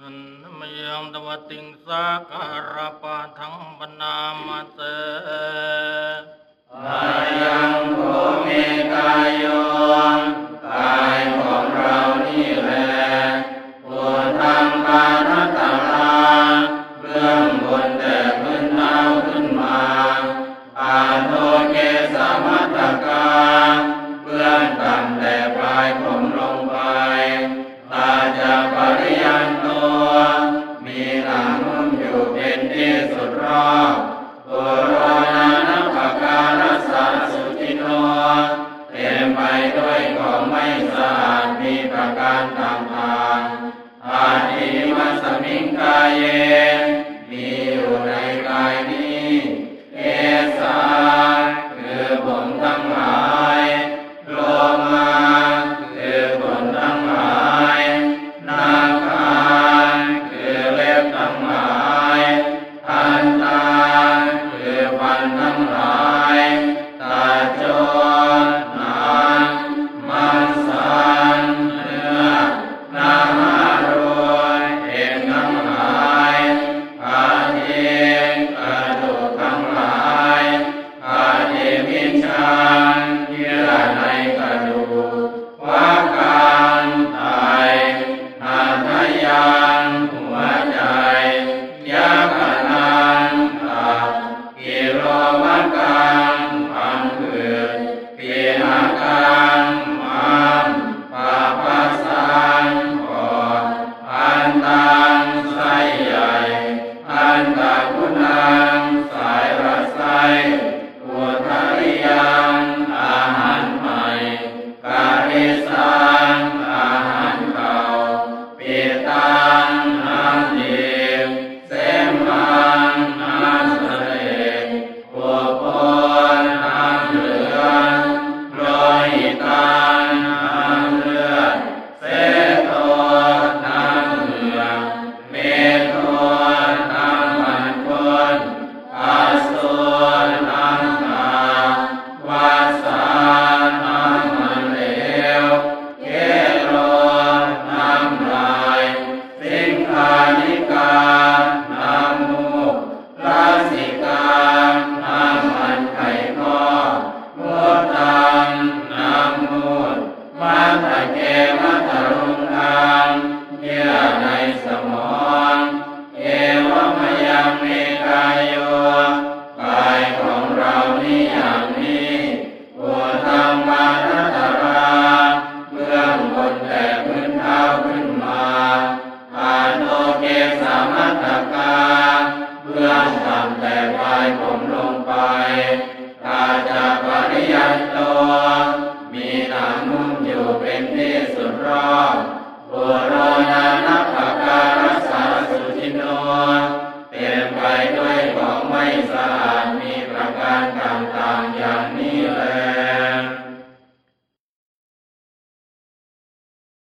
หันมยังตวติงสาการปาทังบนามาเต Amen.